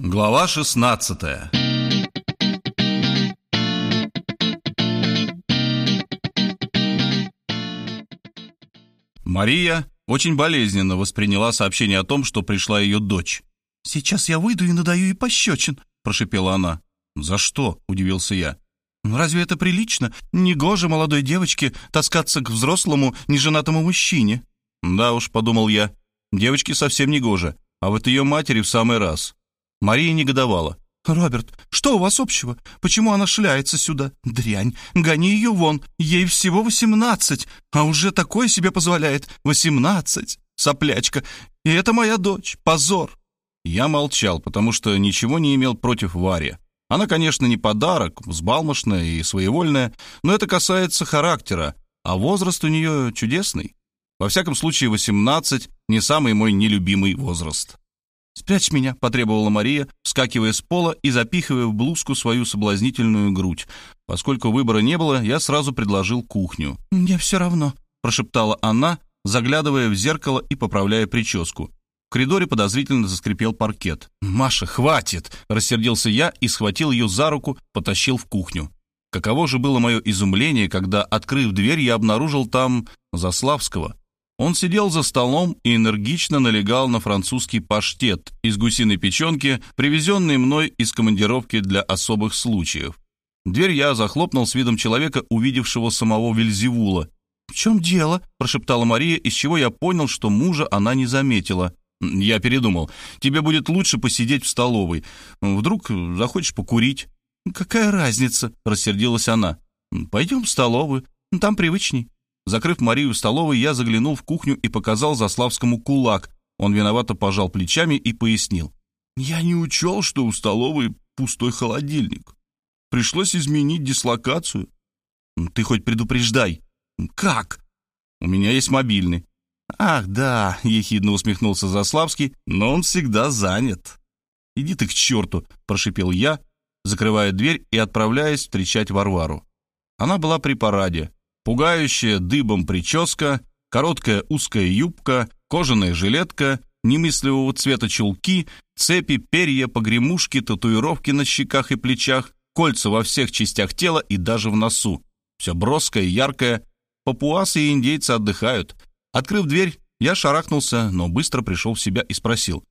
Глава 16 Мария очень болезненно восприняла сообщение о том, что пришла ее дочь. «Сейчас я выйду и надаю ей пощечин», — прошипела она. «За что?» — удивился я. «Разве это прилично? Негоже молодой девочке таскаться к взрослому, неженатому мужчине». «Да уж», — подумал я, — «девочке совсем негоже, а вот ее матери в самый раз». Мария негодовала. «Роберт, что у вас общего? Почему она шляется сюда? Дрянь, гони ее вон, ей всего восемнадцать, а уже такое себе позволяет. Восемнадцать, соплячка, и это моя дочь, позор!» Я молчал, потому что ничего не имел против Вари. Она, конечно, не подарок, взбалмошная и своевольная, но это касается характера, а возраст у нее чудесный. Во всяком случае, 18 — не самый мой нелюбимый возраст. «Спрячь меня», — потребовала Мария, вскакивая с пола и запихивая в блузку свою соблазнительную грудь. Поскольку выбора не было, я сразу предложил кухню. «Мне все равно», — прошептала она, заглядывая в зеркало и поправляя прическу. В коридоре подозрительно заскрипел паркет. «Маша, хватит!» — рассердился я и схватил ее за руку, потащил в кухню. Каково же было мое изумление, когда, открыв дверь, я обнаружил там Заславского. Он сидел за столом и энергично налегал на французский паштет из гусиной печенки, привезенный мной из командировки для особых случаев. Дверь я захлопнул с видом человека, увидевшего самого Вильзевула. «В чем дело?» – прошептала Мария, из чего я понял, что мужа она не заметила. «Я передумал. Тебе будет лучше посидеть в столовой. Вдруг захочешь покурить?» «Какая разница?» – рассердилась она. «Пойдем в столовую. Там привычней». Закрыв Марию в столовой, я заглянул в кухню и показал Заславскому кулак. Он виновато пожал плечами и пояснил. «Я не учел, что у столовой пустой холодильник. Пришлось изменить дислокацию». «Ты хоть предупреждай». «Как?» «У меня есть мобильный». «Ах, да», — ехидно усмехнулся Заславский, «но он всегда занят». «Иди ты к черту», — прошипел я, закрывая дверь и отправляясь встречать Варвару. Она была при параде, Пугающая дыбом прическа, короткая узкая юбка, кожаная жилетка, немысливого цвета чулки, цепи, перья, погремушки, татуировки на щеках и плечах, кольца во всех частях тела и даже в носу. Все броское, яркое. Папуасы и индейцы отдыхают. Открыв дверь, я шарахнулся, но быстро пришел в себя и спросил.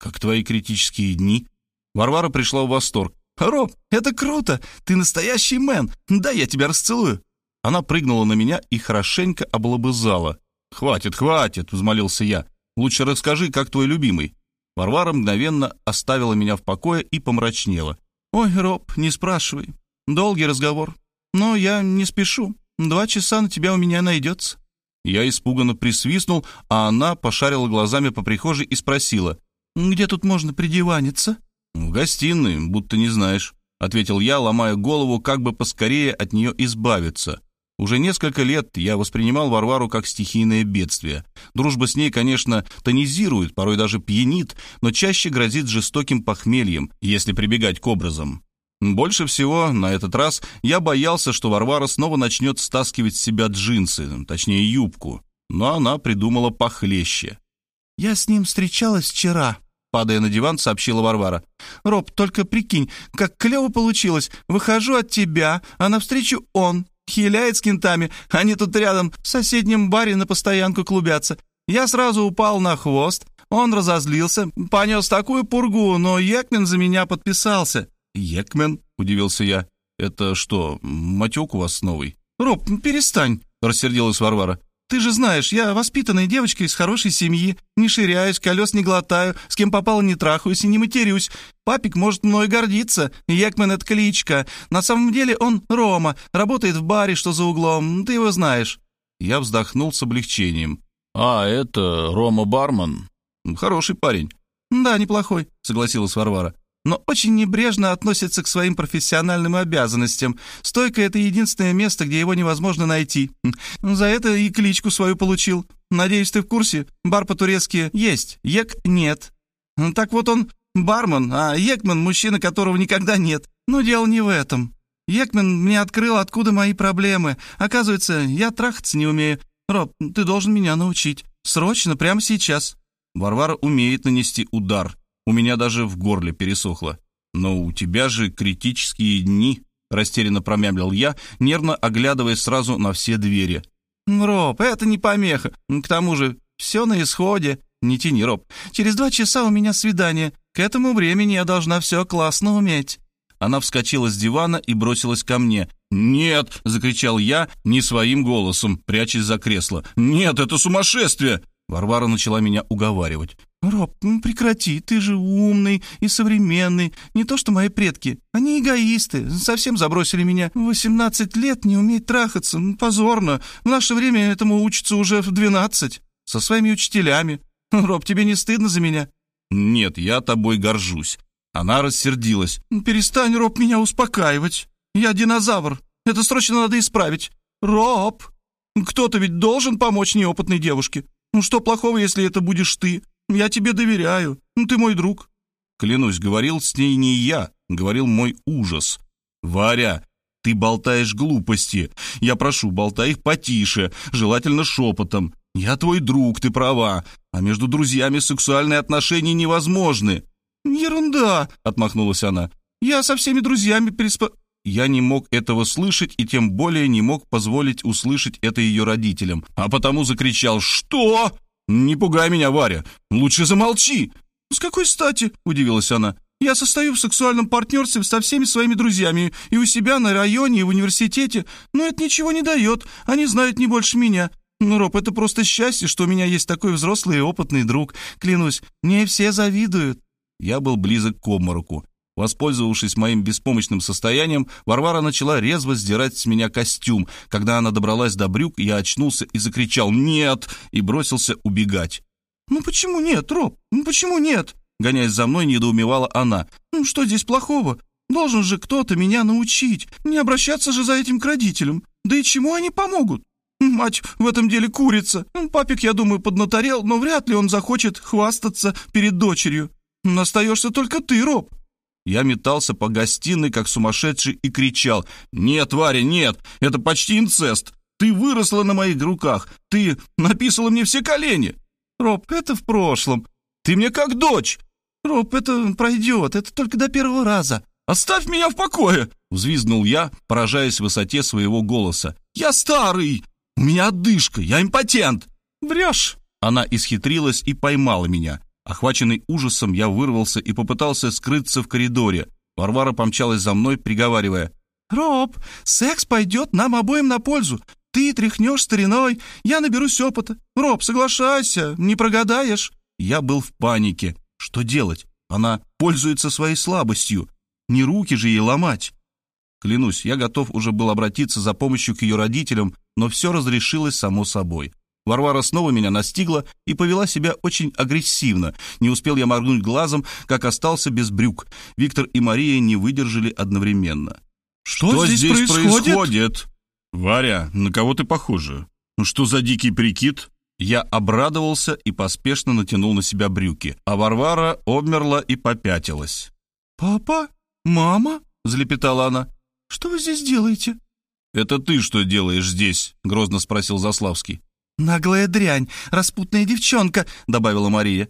«Как твои критические дни?» Варвара пришла в восторг. «Роб, это круто! Ты настоящий мэн! Да, я тебя расцелую!» Она прыгнула на меня и хорошенько облобызала. «Хватит, хватит!» — взмолился я. «Лучше расскажи, как твой любимый». Варвара мгновенно оставила меня в покое и помрачнела. «Ой, Роб, не спрашивай. Долгий разговор. Но я не спешу. Два часа на тебя у меня найдется». Я испуганно присвистнул, а она пошарила глазами по прихожей и спросила. «Где тут можно придиваниться?» «В гостиной, будто не знаешь», — ответил я, ломая голову, как бы поскорее от нее избавиться. Уже несколько лет я воспринимал Варвару как стихийное бедствие. Дружба с ней, конечно, тонизирует, порой даже пьянит, но чаще грозит жестоким похмельем, если прибегать к образам. Больше всего на этот раз я боялся, что Варвара снова начнет стаскивать с себя джинсы, точнее юбку. Но она придумала похлеще. «Я с ним встречалась вчера», — падая на диван, сообщила Варвара. «Роб, только прикинь, как клево получилось. Выхожу от тебя, а навстречу он, хиляет с кентами. Они тут рядом в соседнем баре на постоянку клубятся. Я сразу упал на хвост. Он разозлился, понес такую пургу, но Екмен за меня подписался». «Екмен?» — удивился я. «Это что, матек у вас новый?» «Роб, перестань», — рассердилась Варвара. Ты же знаешь, я воспитанная девочка из хорошей семьи. Не ширяюсь, колес не глотаю, с кем попало не трахаюсь и не матерюсь. Папик может мной гордиться. Екмен — это кличка. На самом деле он Рома, работает в баре, что за углом. Ты его знаешь». Я вздохнул с облегчением. «А, это Рома Барман. Хороший парень». «Да, неплохой», — согласилась Варвара но очень небрежно относится к своим профессиональным обязанностям. Стойка — это единственное место, где его невозможно найти. За это и кличку свою получил. Надеюсь, ты в курсе? Бар по-турецки есть, ек — нет. Так вот он бармен, а Екман — мужчина, которого никогда нет. Но дело не в этом. Екмен мне открыл, откуда мои проблемы. Оказывается, я трахаться не умею. Роб, ты должен меня научить. Срочно, прямо сейчас». Варвара умеет нанести удар. У меня даже в горле пересохло. «Но у тебя же критические дни», — растерянно промямлил я, нервно оглядываясь сразу на все двери. «Роб, это не помеха. К тому же все на исходе. Не тяни, Роб. Через два часа у меня свидание. К этому времени я должна все классно уметь». Она вскочила с дивана и бросилась ко мне. «Нет!» — закричал я не своим голосом, прячась за кресло. «Нет, это сумасшествие!» Варвара начала меня уговаривать. «Роб, ну прекрати, ты же умный и современный. Не то что мои предки. Они эгоисты, совсем забросили меня. В 18 лет не уметь трахаться. Позорно. В наше время этому учатся уже в 12. Со своими учителями. Роб, тебе не стыдно за меня?» «Нет, я тобой горжусь». Она рассердилась. «Перестань, Роб, меня успокаивать. Я динозавр. Это срочно надо исправить. Роб, кто-то ведь должен помочь неопытной девушке. Ну что плохого, если это будешь ты? Я тебе доверяю. Ну ты мой друг». Клянусь, говорил с ней не я, говорил мой ужас. «Варя, ты болтаешь глупости. Я прошу, болтай их потише, желательно шепотом. Я твой друг, ты права. А между друзьями сексуальные отношения невозможны». «Ерунда!» — отмахнулась она. «Я со всеми друзьями переспа...» Я не мог этого слышать и тем более не мог позволить услышать это ее родителям, а потому закричал «Что?» «Не пугай меня, Варя! Лучше замолчи!» «С какой стати?» — удивилась она. «Я состою в сексуальном партнерстве со всеми своими друзьями, и у себя на районе, и в университете, но это ничего не дает, они знают не больше меня. Ну, Роб, это просто счастье, что у меня есть такой взрослый и опытный друг. Клянусь, мне все завидуют». Я был близок к обмороку. Воспользовавшись моим беспомощным состоянием, Варвара начала резво сдирать с меня костюм. Когда она добралась до брюк, я очнулся и закричал «Нет!» и бросился убегать. «Ну почему нет, Роб? Ну почему нет?» Гоняясь за мной, недоумевала она. «Ну что здесь плохого? Должен же кто-то меня научить. Не обращаться же за этим к родителям. Да и чему они помогут? Мать в этом деле курица. Папик, я думаю, поднаторел, но вряд ли он захочет хвастаться перед дочерью. Остаешься только ты, Роб. Я метался по гостиной, как сумасшедший, и кричал. «Нет, Варя, нет! Это почти инцест! Ты выросла на моих руках! Ты написала мне все колени!» «Роб, это в прошлом. Ты мне как дочь!» «Роб, это пройдет, это только до первого раза». «Оставь меня в покое!» — взвизгнул я, поражаясь высоте своего голоса. «Я старый! У меня отдышка, я импотент!» «Врешь!» Она исхитрилась и поймала меня. Охваченный ужасом, я вырвался и попытался скрыться в коридоре. Варвара помчалась за мной, приговаривая. «Роб, секс пойдет нам обоим на пользу. Ты тряхнешь стариной, я наберусь опыта. Роб, соглашайся, не прогадаешь». Я был в панике. Что делать? Она пользуется своей слабостью. Не руки же ей ломать. Клянусь, я готов уже был обратиться за помощью к ее родителям, но все разрешилось само собой. Варвара снова меня настигла и повела себя очень агрессивно. Не успел я моргнуть глазом, как остался без брюк. Виктор и Мария не выдержали одновременно. «Что, что здесь, здесь происходит? происходит?» «Варя, на кого ты похожа? Ну что за дикий прикид?» Я обрадовался и поспешно натянул на себя брюки, а Варвара обмерла и попятилась. «Папа? Мама?» — залепетала она. «Что вы здесь делаете?» «Это ты что делаешь здесь?» — грозно спросил Заславский. «Наглая дрянь, распутная девчонка», — добавила Мария.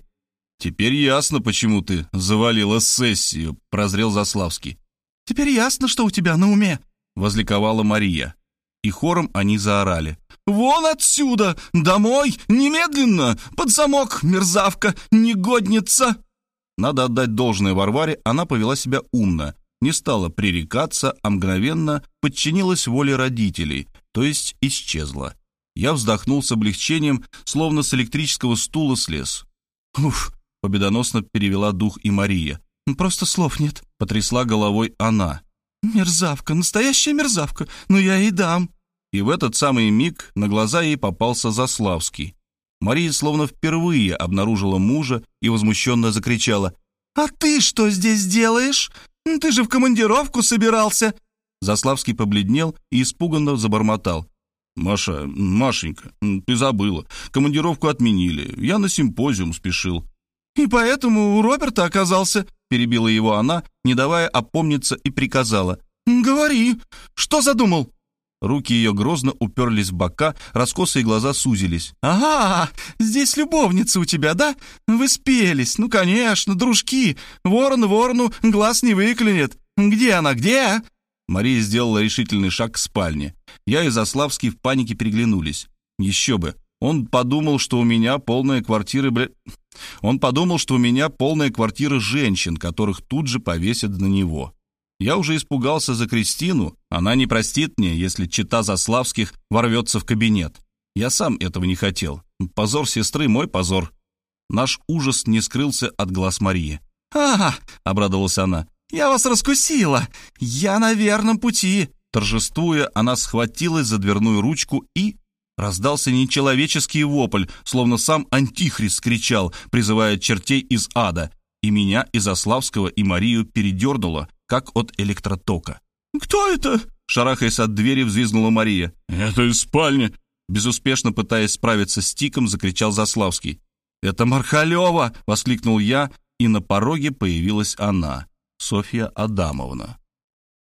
«Теперь ясно, почему ты завалила сессию», — прозрел Заславский. «Теперь ясно, что у тебя на уме», — возликовала Мария. И хором они заорали. «Вон отсюда! Домой! Немедленно! Под замок, мерзавка! Негодница!» Надо отдать должное Варваре, она повела себя умно, не стала пререкаться, а мгновенно подчинилась воле родителей, то есть исчезла. Я вздохнул с облегчением, словно с электрического стула слез. «Уф!» — победоносно перевела дух и Мария. «Просто слов нет», — потрясла головой она. «Мерзавка, настоящая мерзавка, но я и дам». И в этот самый миг на глаза ей попался Заславский. Мария словно впервые обнаружила мужа и возмущенно закричала. «А ты что здесь делаешь? Ты же в командировку собирался!» Заславский побледнел и испуганно забормотал. «Маша, Машенька, ты забыла. Командировку отменили. Я на симпозиум спешил». «И поэтому у Роберта оказался...» — перебила его она, не давая опомниться и приказала. «Говори, что задумал?» Руки ее грозно уперлись в бока, раскосые глаза сузились. «Ага, здесь любовница у тебя, да? Вы спелись, ну, конечно, дружки. Ворон ворону глаз не выклинет. Где она, где?» Мария сделала решительный шаг к спальне. Я и Заславский в панике переглянулись. Еще бы. Он подумал, что у меня полная квартира, бля... Он подумал, что у меня полная квартира женщин, которых тут же повесят на него. Я уже испугался за Кристину. Она не простит мне, если чита Заславских ворвется в кабинет. Я сам этого не хотел. Позор сестры — мой позор. Наш ужас не скрылся от глаз Марии. «А, — обрадовалась она, — я вас раскусила. Я на верном пути». Торжествуя, она схватилась за дверную ручку и... Раздался нечеловеческий вопль, словно сам Антихрист кричал, призывая чертей из ада, и меня, и Заславского, и Марию передернуло, как от электротока. «Кто это?» — шарахаясь от двери, взвизгнула Мария. «Это из спальни!» Безуспешно пытаясь справиться с тиком, закричал Заславский. «Это Мархалева!» — воскликнул я, и на пороге появилась она, Софья Адамовна.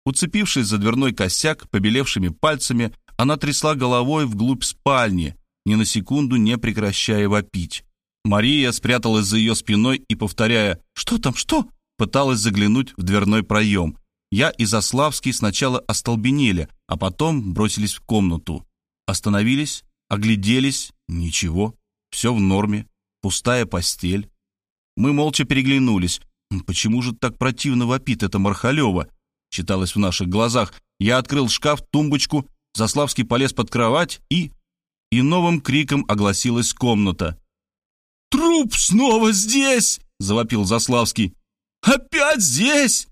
Уцепившись за дверной косяк побелевшими пальцами, она трясла головой вглубь спальни, ни на секунду не прекращая вопить. Мария спряталась за ее спиной и, повторяя «Что там, что?», пыталась заглянуть в дверной проем. Я и Заславский сначала остолбенели, а потом бросились в комнату. Остановились, огляделись, ничего, все в норме, пустая постель. Мы молча переглянулись. «Почему же так противно вопит эта Мархалева?» Читалось в наших глазах. Я открыл шкаф, тумбочку, Заславский полез под кровать и... И новым криком огласилась комната. «Труп снова здесь!» — завопил Заславский. «Опять здесь!»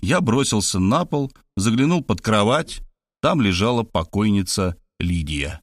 Я бросился на пол, заглянул под кровать. Там лежала покойница Лидия.